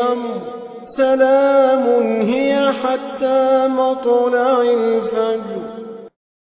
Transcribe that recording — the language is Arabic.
أمر سلام هي حتى مطلع الفجر.